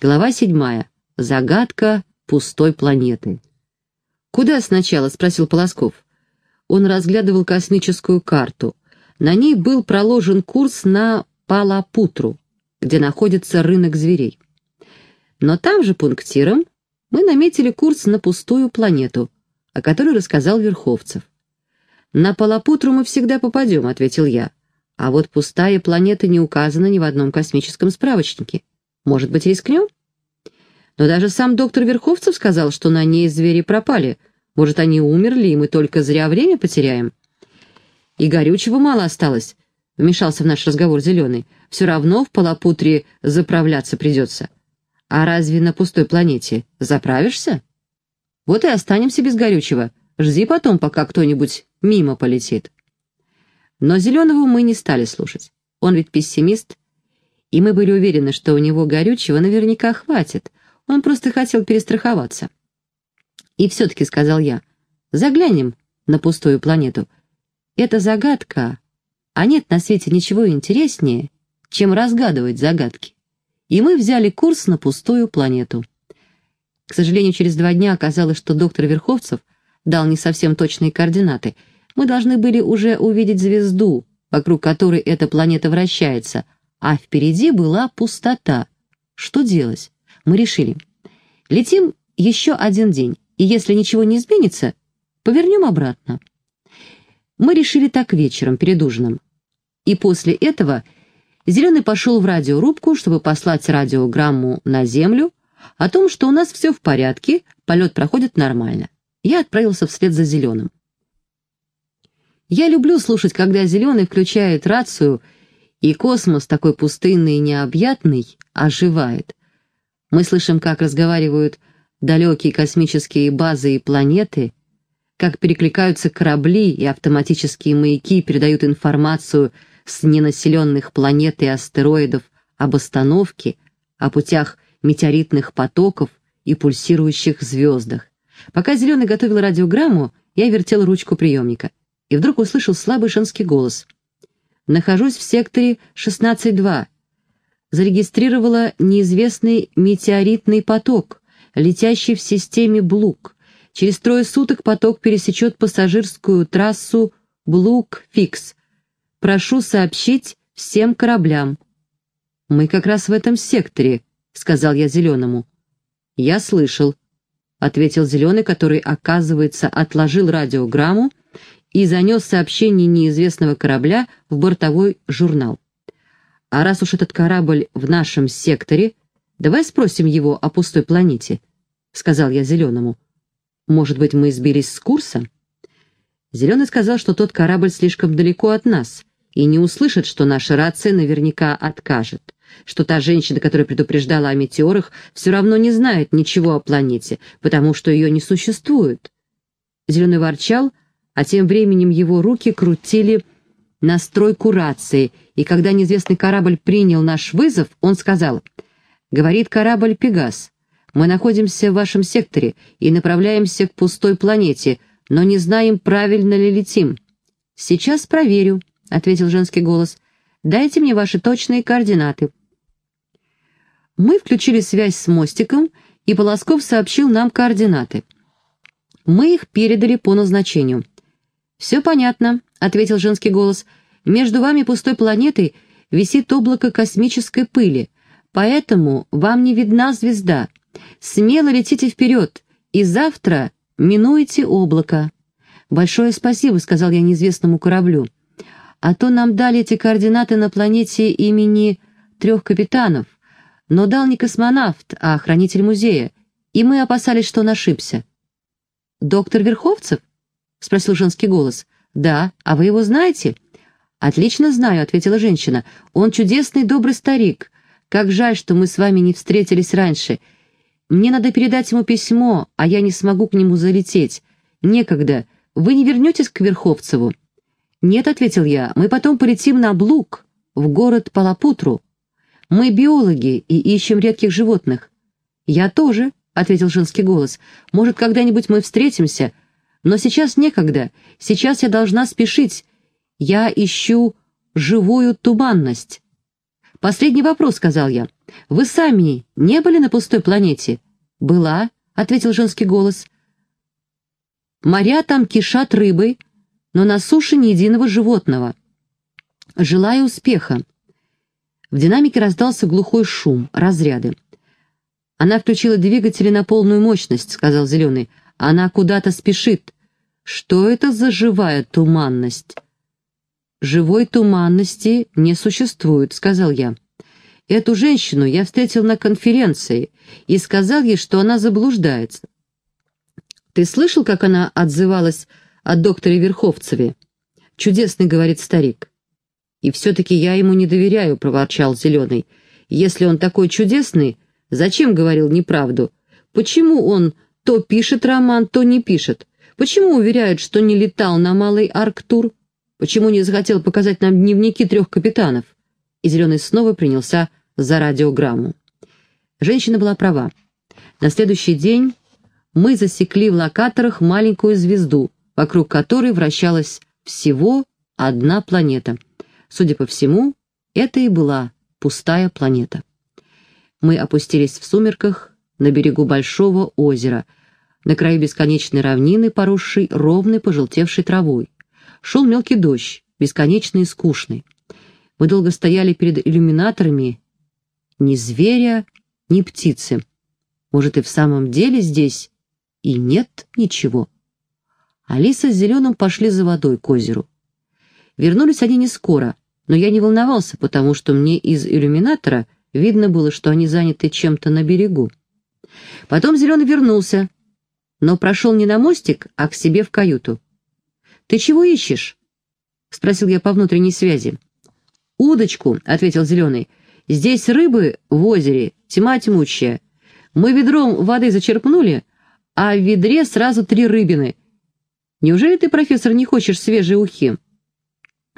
Глава седьмая. Загадка пустой планеты. «Куда сначала?» — спросил Полосков. Он разглядывал космическую карту. На ней был проложен курс на Палапутру, где находится рынок зверей. Но там же пунктиром мы наметили курс на пустую планету, о которой рассказал Верховцев. «На Палапутру мы всегда попадем», — ответил я. «А вот пустая планета не указана ни в одном космическом справочнике. Может быть, рискнем?» Но даже сам доктор Верховцев сказал, что на ней звери пропали. Может, они умерли, и мы только зря время потеряем? И горючего мало осталось, — вмешался в наш разговор Зеленый. Все равно в Палапутре заправляться придется. А разве на пустой планете заправишься? Вот и останемся без горючего. Жди потом, пока кто-нибудь мимо полетит. Но Зеленого мы не стали слушать. Он ведь пессимист, и мы были уверены, что у него горючего наверняка хватит. Он просто хотел перестраховаться. И все-таки, сказал я, заглянем на пустую планету. Это загадка, а нет на свете ничего интереснее, чем разгадывать загадки. И мы взяли курс на пустую планету. К сожалению, через два дня оказалось, что доктор Верховцев дал не совсем точные координаты. Мы должны были уже увидеть звезду, вокруг которой эта планета вращается, а впереди была пустота. Что делать? Мы решили. Летим еще один день, и если ничего не изменится, повернем обратно. Мы решили так вечером, перед ужином. И после этого Зеленый пошел в радиорубку, чтобы послать радиограмму на Землю о том, что у нас все в порядке, полет проходит нормально. Я отправился вслед за Зеленым. Я люблю слушать, когда Зеленый включает рацию, и космос, такой пустынный и необъятный, оживает. Мы слышим, как разговаривают далекие космические базы и планеты, как перекликаются корабли и автоматические маяки передают информацию с ненаселенных планет и астероидов об остановке, о путях метеоритных потоков и пульсирующих звездах. Пока Зеленый готовил радиограмму, я вертел ручку приемника и вдруг услышал слабый женский голос. «Нахожусь в секторе 16.2. Зарегистрировала неизвестный метеоритный поток, летящий в системе Блук. Через трое суток поток пересечет пассажирскую трассу Блук-Фикс. Прошу сообщить всем кораблям». «Мы как раз в этом секторе», — сказал я Зеленому. «Я слышал», — ответил Зеленый, который, оказывается, отложил радиограмму и занес сообщение неизвестного корабля в бортовой журнал. «А раз уж этот корабль в нашем секторе, давай спросим его о пустой планете», — сказал я Зеленому. «Может быть, мы сбились с курса?» Зеленый сказал, что тот корабль слишком далеко от нас, и не услышит, что наша рация наверняка откажет, что та женщина, которая предупреждала о метеорах, все равно не знает ничего о планете, потому что ее не существует. Зеленый ворчал, а тем временем его руки крутили настройку рации, и когда неизвестный корабль принял наш вызов, он сказал, «Говорит корабль «Пегас», мы находимся в вашем секторе и направляемся к пустой планете, но не знаем, правильно ли летим». «Сейчас проверю», — ответил женский голос. «Дайте мне ваши точные координаты». Мы включили связь с мостиком, и Полосков сообщил нам координаты. Мы их передали по назначению. «Все понятно», — ответил женский голос. «Между вами пустой планетой висит облако космической пыли, поэтому вам не видна звезда. Смело летите вперед, и завтра минуете облако». «Большое спасибо», — сказал я неизвестному кораблю а то нам дали эти координаты на планете имени трех капитанов, но дал не космонавт, а хранитель музея, и мы опасались, что он ошибся». «Доктор Верховцев?» — спросил женский голос. «Да, а вы его знаете?» «Отлично знаю», — ответила женщина. «Он чудесный добрый старик. Как жаль, что мы с вами не встретились раньше. Мне надо передать ему письмо, а я не смогу к нему залететь. Некогда. Вы не вернетесь к Верховцеву?» «Нет», — ответил я, — «мы потом полетим на Блук, в город Палапутру. Мы биологи и ищем редких животных». «Я тоже», — ответил женский голос. «Может, когда-нибудь мы встретимся? Но сейчас некогда. Сейчас я должна спешить. Я ищу живую туманность». «Последний вопрос», — сказал я. Вы сами не были на пустой планете?» «Была», — ответил женский голос. «Моря там кишат рыбой, но на суше ни единого животного. Желаю успеха». В динамике раздался глухой шум, разряды. «Она включила двигатели на полную мощность», — сказал Зеленый. «Она куда-то спешит. Что это за живая туманность?» «Живой туманности не существует», — сказал я. «Эту женщину я встретил на конференции и сказал ей, что она заблуждается. Ты слышал, как она отзывалась о докторе Верховцеве? Чудесный, — говорит старик. И все-таки я ему не доверяю, — проворчал Зеленый. Если он такой чудесный, зачем говорил неправду? Почему он то пишет роман, то не пишет? Почему уверяет, что не летал на Малый Арктур? Почему не захотел показать нам дневники трех капитанов? И Зеленый снова принялся за радиограмму. Женщина была права. На следующий день мы засекли в локаторах маленькую звезду, вокруг которой вращалась всего одна планета. Судя по всему, это и была пустая планета. Мы опустились в сумерках на берегу большого озера, на краю бесконечной равнины, поросшей ровной пожелтевшей травой. Шел мелкий дождь, бесконечный и скучный. Мы долго стояли перед иллюминаторами. Ни зверя, ни птицы. Может, и в самом деле здесь и нет ничего. Алиса с Зеленым пошли за водой к озеру. Вернулись они не скоро, но я не волновался, потому что мне из иллюминатора видно было, что они заняты чем-то на берегу. Потом Зеленый вернулся, но прошел не на мостик, а к себе в каюту. «Ты чего ищешь?» — спросил я по внутренней связи. «Удочку», — ответил Зеленый. «Здесь рыбы в озере, тьма тьмущая. Мы ведром воды зачерпнули, а в ведре сразу три рыбины. Неужели ты, профессор, не хочешь свежей ухи?»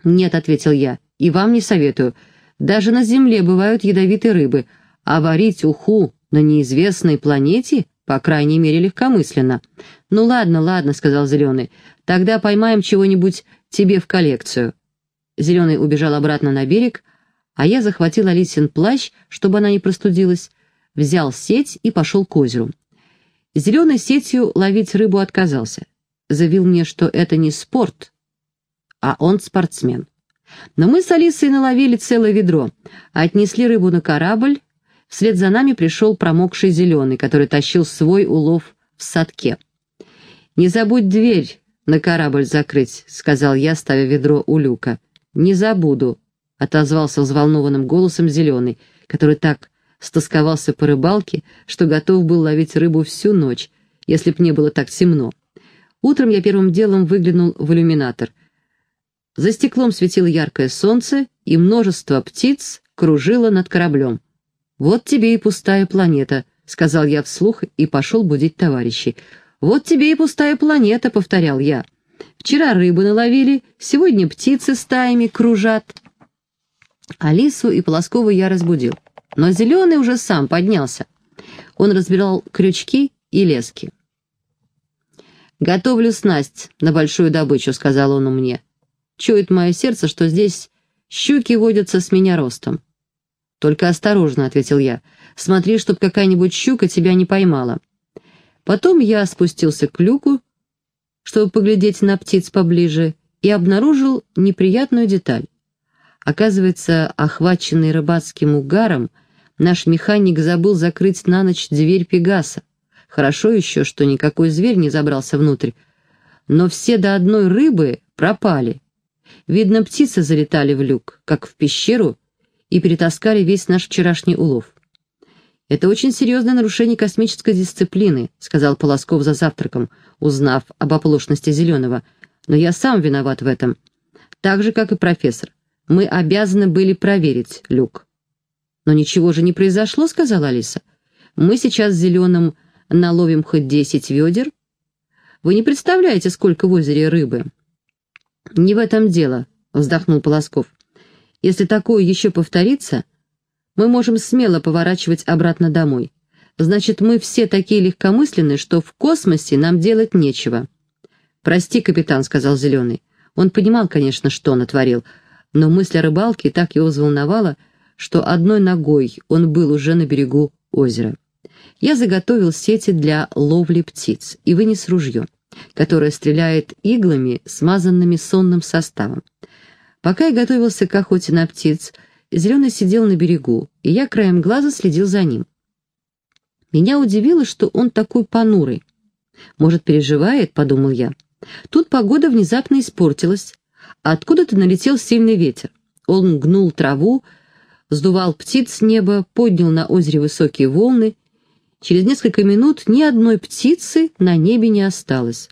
«Нет», — ответил я, — «и вам не советую. Даже на земле бывают ядовитые рыбы, а варить уху на неизвестной планете, по крайней мере, легкомысленно. «Ну ладно, ладно», — сказал Зеленый, — «тогда поймаем чего-нибудь тебе в коллекцию». Зеленый убежал обратно на берег, а я захватил Алисин плащ, чтобы она не простудилась, взял сеть и пошел к озеру. Зеленой сетью ловить рыбу отказался. Заявил мне, что это не спорт, а он спортсмен. Но мы с Алисой наловили целое ведро, отнесли рыбу на корабль, вслед за нами пришел промокший зеленый, который тащил свой улов в садке. «Не забудь дверь на корабль закрыть», — сказал я, ставя ведро у люка. «Не забуду», — отозвался взволнованным голосом зеленый, который так стосковался по рыбалке, что готов был ловить рыбу всю ночь, если б не было так темно. Утром я первым делом выглянул в иллюминатор. За стеклом светило яркое солнце, и множество птиц кружило над кораблем. «Вот тебе и пустая планета», — сказал я вслух и пошел будить товарищей. «Вот тебе и пустая планета», — повторял я. «Вчера рыбы наловили, сегодня птицы стаями кружат». Алису и Полоскову я разбудил. Но Зеленый уже сам поднялся. Он разбирал крючки и лески. «Готовлю снасть на большую добычу», — сказал он мне. «Чует мое сердце, что здесь щуки водятся с меня ростом». «Только осторожно», — ответил я. «Смотри, чтоб какая-нибудь щука тебя не поймала». Потом я спустился к люку, чтобы поглядеть на птиц поближе, и обнаружил неприятную деталь. Оказывается, охваченный рыбацким угаром, наш механик забыл закрыть на ночь дверь Пегаса. Хорошо еще, что никакой зверь не забрался внутрь. Но все до одной рыбы пропали. Видно, птицы залетали в люк, как в пещеру, и перетаскали весь наш вчерашний улов. «Это очень серьезное нарушение космической дисциплины», — сказал Полосков за завтраком, узнав об оплошности Зеленого. «Но я сам виноват в этом. Так же, как и профессор. Мы обязаны были проверить люк». «Но ничего же не произошло», — сказала Алиса. «Мы сейчас с Зеленым наловим хоть десять ведер. Вы не представляете, сколько в озере рыбы». «Не в этом дело», — вздохнул Полосков. «Если такое еще повторится, мы можем смело поворачивать обратно домой. Значит, мы все такие легкомысленные, что в космосе нам делать нечего». «Прости, капитан», — сказал Зеленый. Он понимал, конечно, что натворил, но мысль о рыбалке так его взволновала, что одной ногой он был уже на берегу озера. Я заготовил сети для ловли птиц и вынес ружье, которое стреляет иглами, смазанными сонным составом. Пока я готовился к охоте на птиц, Зеленый сидел на берегу, и я краем глаза следил за ним. Меня удивило, что он такой понурый. «Может, переживает?» — подумал я. Тут погода внезапно испортилась. Откуда-то налетел сильный ветер. Он гнул траву, сдувал птиц с неба, поднял на озере высокие волны. Через несколько минут ни одной птицы на небе не осталось.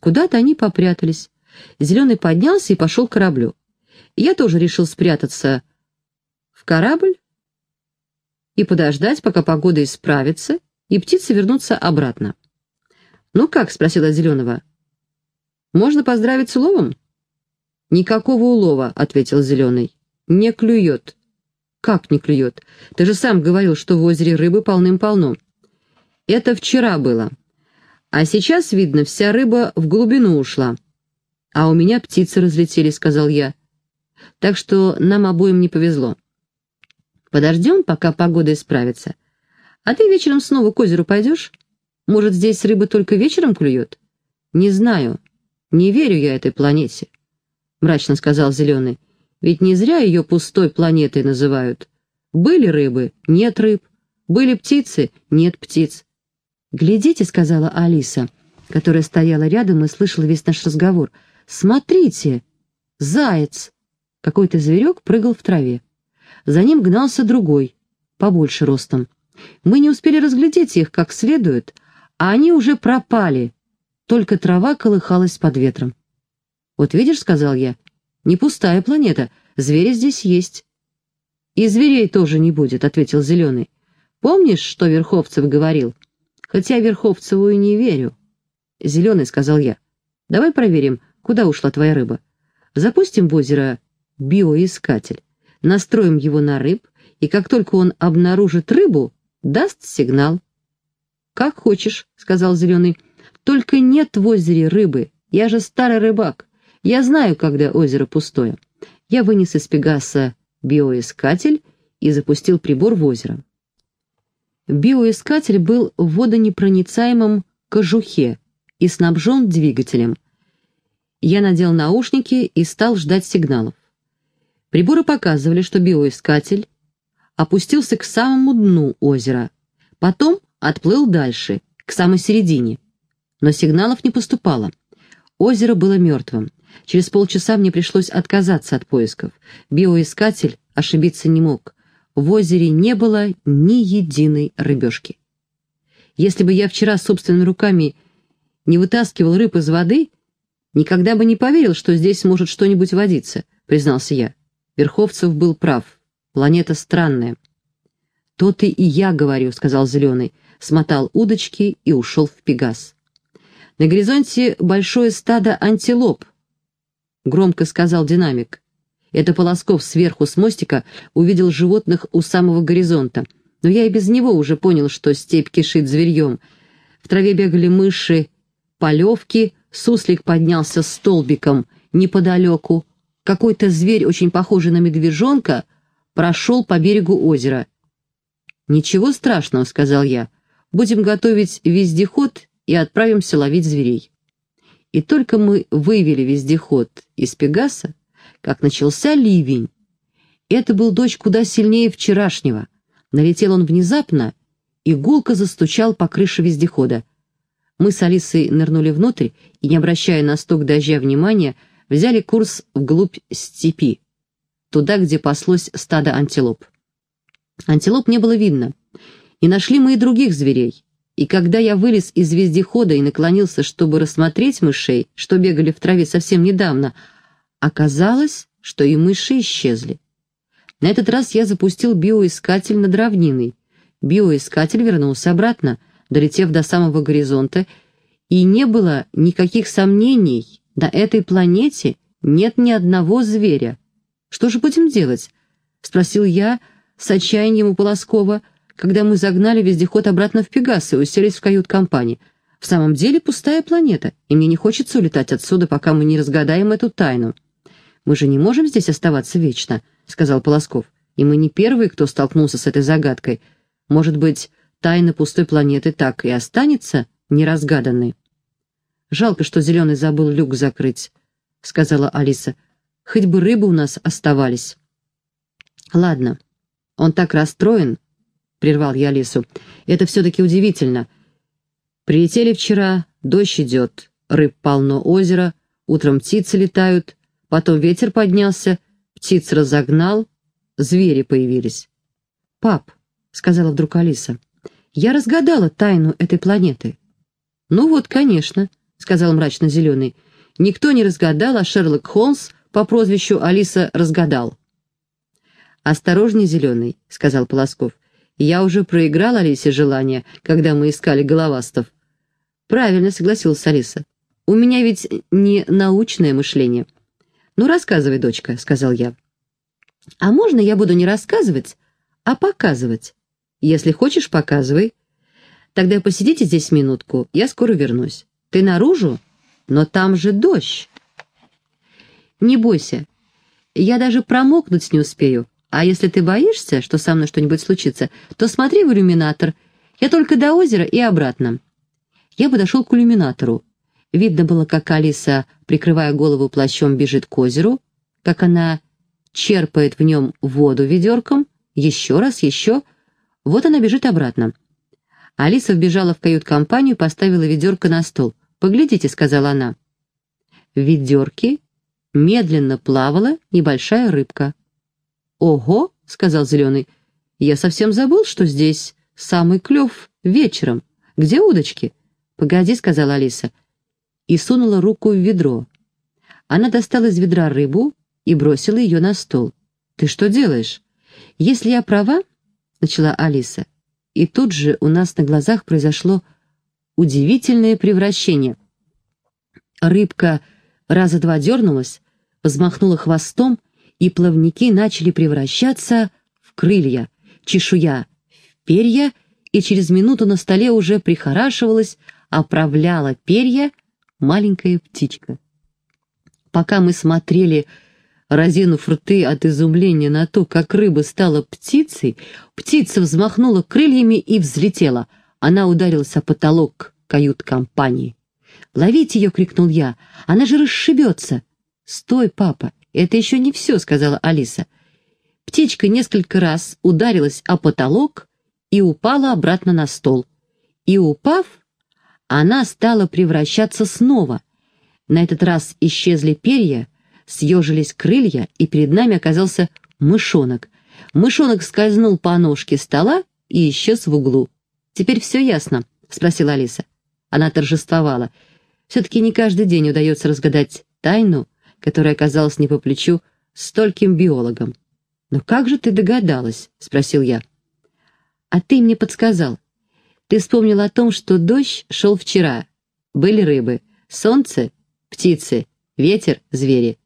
Куда-то они попрятались. Зеленый поднялся и пошел к кораблю. Я тоже решил спрятаться в корабль и подождать, пока погода исправится, и птицы вернутся обратно. «Ну как?» — спросила Зеленого. «Можно поздравить с уловом?» «Никакого улова», — ответил Зеленый. «Не клюет». «Как не клюет? Ты же сам говорил, что в озере рыбы полным-полно». «Это вчера было. А сейчас, видно, вся рыба в глубину ушла». «А у меня птицы разлетелись», — сказал я. «Так что нам обоим не повезло». Подождем, пока погода исправится. А ты вечером снова к озеру пойдешь? Может, здесь рыба только вечером клюет? Не знаю. Не верю я этой планете, — мрачно сказал Зеленый. Ведь не зря ее пустой планетой называют. Были рыбы, нет рыб. Были птицы, нет птиц. «Глядите», — сказала Алиса, которая стояла рядом и слышала весь наш разговор. «Смотрите! Заяц!» Какой-то зверек прыгал в траве. За ним гнался другой, побольше ростом. Мы не успели разглядеть их как следует, а они уже пропали, только трава колыхалась под ветром. «Вот видишь», — сказал я, — «не пустая планета, звери здесь есть». «И зверей тоже не будет», — ответил Зеленый. «Помнишь, что Верховцев говорил? Хотя Верховцеву и не верю». «Зеленый», — сказал я, — «давай проверим, куда ушла твоя рыба. Запустим в озеро биоискатель настроим его на рыб, и как только он обнаружит рыбу, даст сигнал. «Как хочешь», — сказал Зеленый, — «только нет в озере рыбы, я же старый рыбак, я знаю, когда озеро пустое». Я вынес из Пегаса биоискатель и запустил прибор в озеро. Биоискатель был в водонепроницаемом кожухе и снабжен двигателем. Я надел наушники и стал ждать сигналов. Приборы показывали, что биоискатель опустился к самому дну озера, потом отплыл дальше, к самой середине. Но сигналов не поступало. Озеро было мертвым. Через полчаса мне пришлось отказаться от поисков. Биоискатель ошибиться не мог. В озере не было ни единой рыбешки. Если бы я вчера собственными руками не вытаскивал рыб из воды, никогда бы не поверил, что здесь может что-нибудь водиться, признался я. Верховцев был прав. Планета странная. «То ты и я говорю», — сказал Зеленый, смотал удочки и ушел в Пегас. «На горизонте большое стадо антилоп», — громко сказал динамик. Это Полосков сверху с мостика увидел животных у самого горизонта, но я и без него уже понял, что степь кишит зверьем. В траве бегали мыши, полевки, суслик поднялся столбиком неподалеку, какой-то зверь, очень похожий на медвежонка, прошел по берегу озера. «Ничего страшного», — сказал я. «Будем готовить вездеход и отправимся ловить зверей». И только мы вывели вездеход из Пегаса, как начался ливень. Это был дождь куда сильнее вчерашнего. Налетел он внезапно, и гулко застучал по крыше вездехода. Мы с Алисой нырнули внутрь и, не обращая на стук дождя внимания, взяли курс вглубь степи, туда, где паслось стадо антилоп. Антилоп не было видно. И нашли мы и других зверей. И когда я вылез из вездехода и наклонился, чтобы рассмотреть мышей, что бегали в траве совсем недавно, оказалось, что и мыши исчезли. На этот раз я запустил биоискатель над равниной. Биоискатель вернулся обратно, долетев до самого горизонта, и не было никаких сомнений, на этой планете нет ни одного зверя. Что же будем делать? Спросил я с отчаянием у Полоскова, когда мы загнали вездеход обратно в Пегас и уселись в кают-компании. В самом деле пустая планета, и мне не хочется улетать отсюда, пока мы не разгадаем эту тайну. «Мы же не можем здесь оставаться вечно», — сказал Полосков. И мы не первые, кто столкнулся с этой загадкой. Может быть, тайна пустой планеты так и останется неразгаданной. «Жалко, что Зеленый забыл люк закрыть», — сказала Алиса. «Хоть бы рыбы у нас оставались». «Ладно, он так расстроен», — прервал я Алису. «Это все-таки удивительно. Прилетели вчера, дождь идет, рыб полно озера, утром птицы летают, потом ветер поднялся, птиц разогнал, звери появились». «Пап», — сказала вдруг Алиса, — «я разгадала тайну этой планеты». «Ну вот, конечно», — сказал мрачно Зеленый. «Никто не разгадал, а Шерлок Холмс по прозвищу Алиса разгадал». «Осторожней, Зеленый», — сказал Полосков. «Я уже проиграл Алисе желание, когда мы искали головастов». «Правильно», — согласилась Алиса. «У меня ведь не научное мышление». «Ну, рассказывай, дочка», — сказал я. «А можно я буду не рассказывать, а показывать?» «Если хочешь, показывай». «Тогда посидите здесь минутку, я скоро вернусь». Ты наружу? Но там же дождь. Не бойся. Я даже промокнуть не успею. А если ты боишься, что со мной что-нибудь случится, то смотри в иллюминатор. Я только до озера и обратно. Я подошел к иллюминатору. Видно было, как Алиса, прикрывая голову плащом, бежит к озеру, как она черпает в нем воду ведерком, еще раз, еще. Вот она бежит обратно. Алиса вбежала в кают-компанию и поставила ведерко на стол. «Поглядите», — сказала она. В ведерке медленно плавала небольшая рыбка. «Ого», — сказал Зеленый, — «я совсем забыл, что здесь самый клев вечером. Где удочки?» «Погоди», — сказала Алиса, и сунула руку в ведро. Она достала из ведра рыбу и бросила ее на стол. «Ты что делаешь?» «Если я права», — начала Алиса, — и тут же у нас на глазах произошло удивительное превращение. Рыбка раза два дернулась, взмахнула хвостом, и плавники начали превращаться в крылья, чешуя в перья, и через минуту на столе уже прихорашивалась, оправляла перья маленькая птичка. Пока мы смотрели, разинув рты от изумления на то, как рыба стала птицей, птица взмахнула крыльями и взлетела — она ударилась о потолок кают-компании. «Ловите ее!» — крикнул я. «Она же расшибется!» «Стой, папа! Это еще не все!» — сказала Алиса. Птичка несколько раз ударилась о потолок и упала обратно на стол. И упав, она стала превращаться снова. На этот раз исчезли перья, съежились крылья, и перед нами оказался мышонок. Мышонок скользнул по ножке стола и исчез в углу. «Теперь все ясно?» — спросила Алиса. Она торжествовала. Все-таки не каждый день удается разгадать тайну, которая оказалась не по плечу стольким биологам. «Но как же ты догадалась?» — спросил я. «А ты мне подсказал. Ты вспомнил о том, что дождь шел вчера. Были рыбы, солнце, птицы, ветер, звери».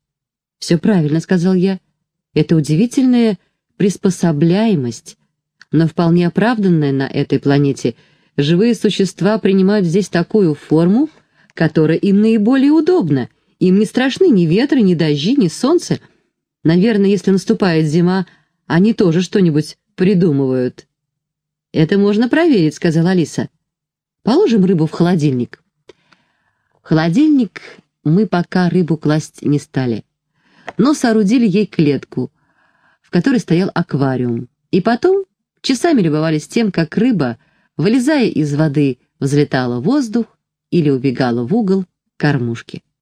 «Все правильно», — сказал я. «Это удивительная приспособляемость но вполне оправданная на этой планете, живые существа принимают здесь такую форму, которая им наиболее удобна. Им не страшны ни ветры, ни дожди, ни солнце. Наверное, если наступает зима, они тоже что-нибудь придумывают. «Это можно проверить», — сказала Алиса. «Положим рыбу в холодильник». Холодильник мы пока рыбу класть не стали, но соорудили ей клетку, в которой стоял аквариум. И потом Часами любовались тем, как рыба, вылезая из воды, взлетала в воздух или убегала в угол кормушки.